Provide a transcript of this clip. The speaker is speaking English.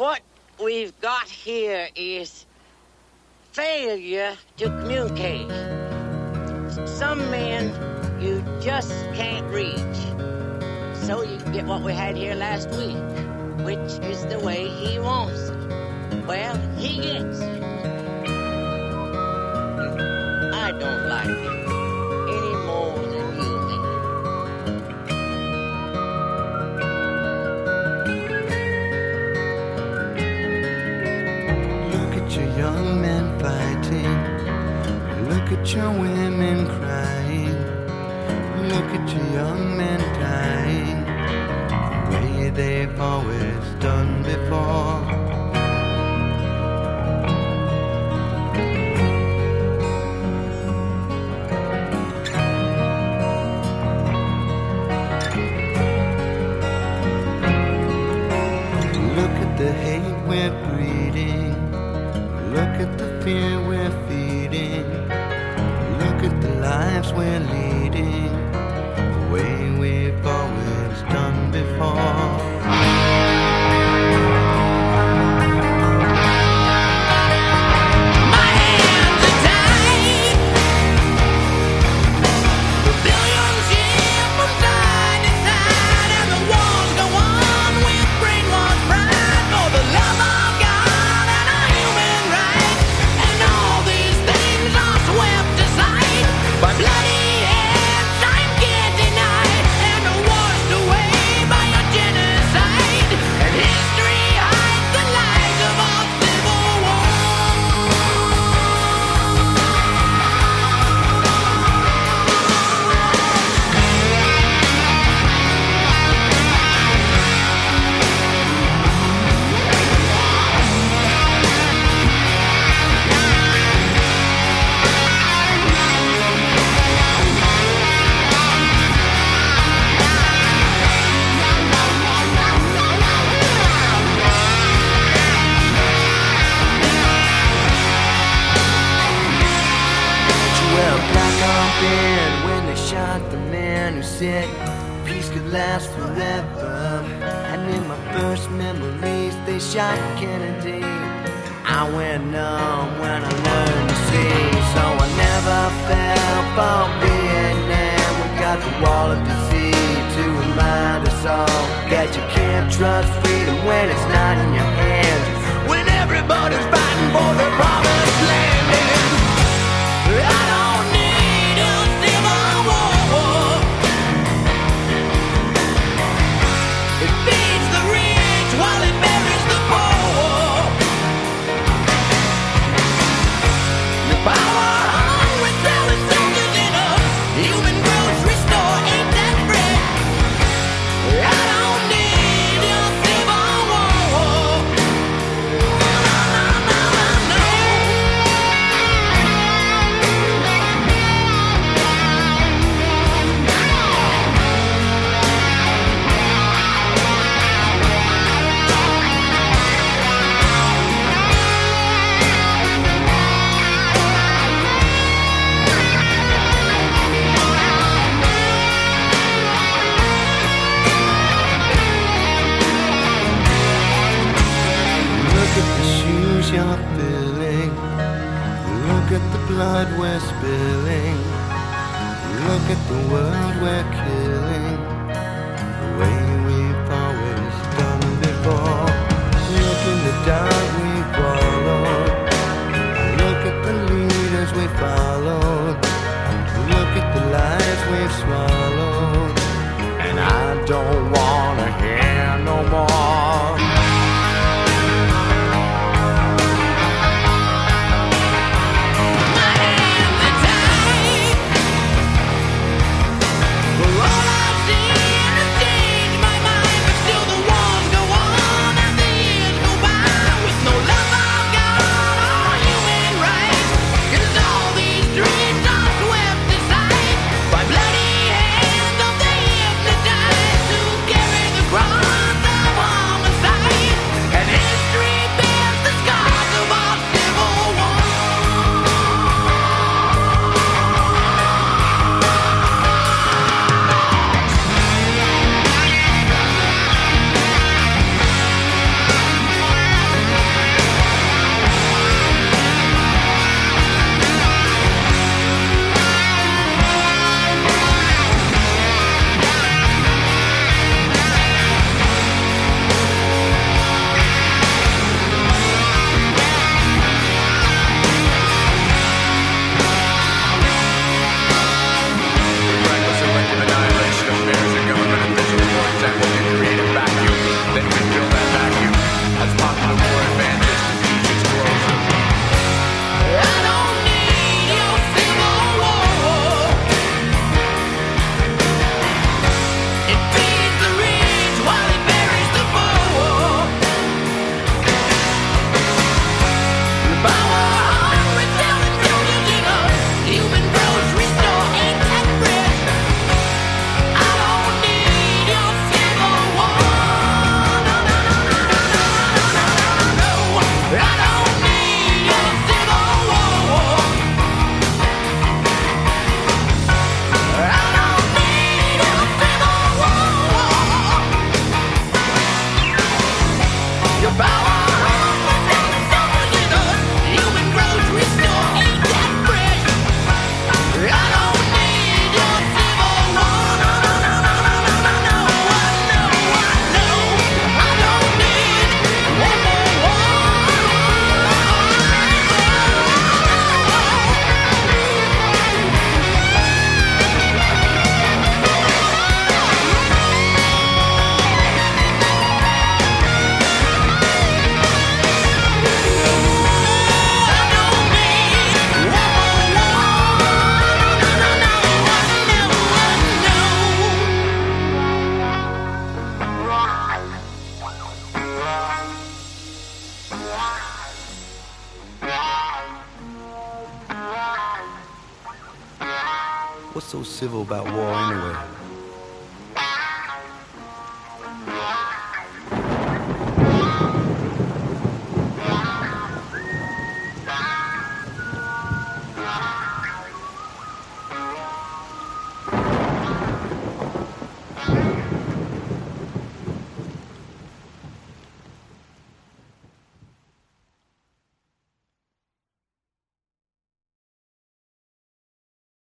what we've got here is failure to communicate. Some men you just can't reach. So you get what we had here last week, which is the way he wants it. Well, he gets. I don't like it Look Look at the lives we're leading. The way we've the man who said peace could last forever. And in my first memories, they shot Kennedy. I went numb when I learned to see, so I never fell for Vietnam. We got the wall of D.C. to remind us all that you can't trust freedom when it's not in your hands. When everybody's fighting you're filling. Look at the blood we're spilling. Look at the world we're killing. The way we've always done before. Look in the dark civil about war anyway?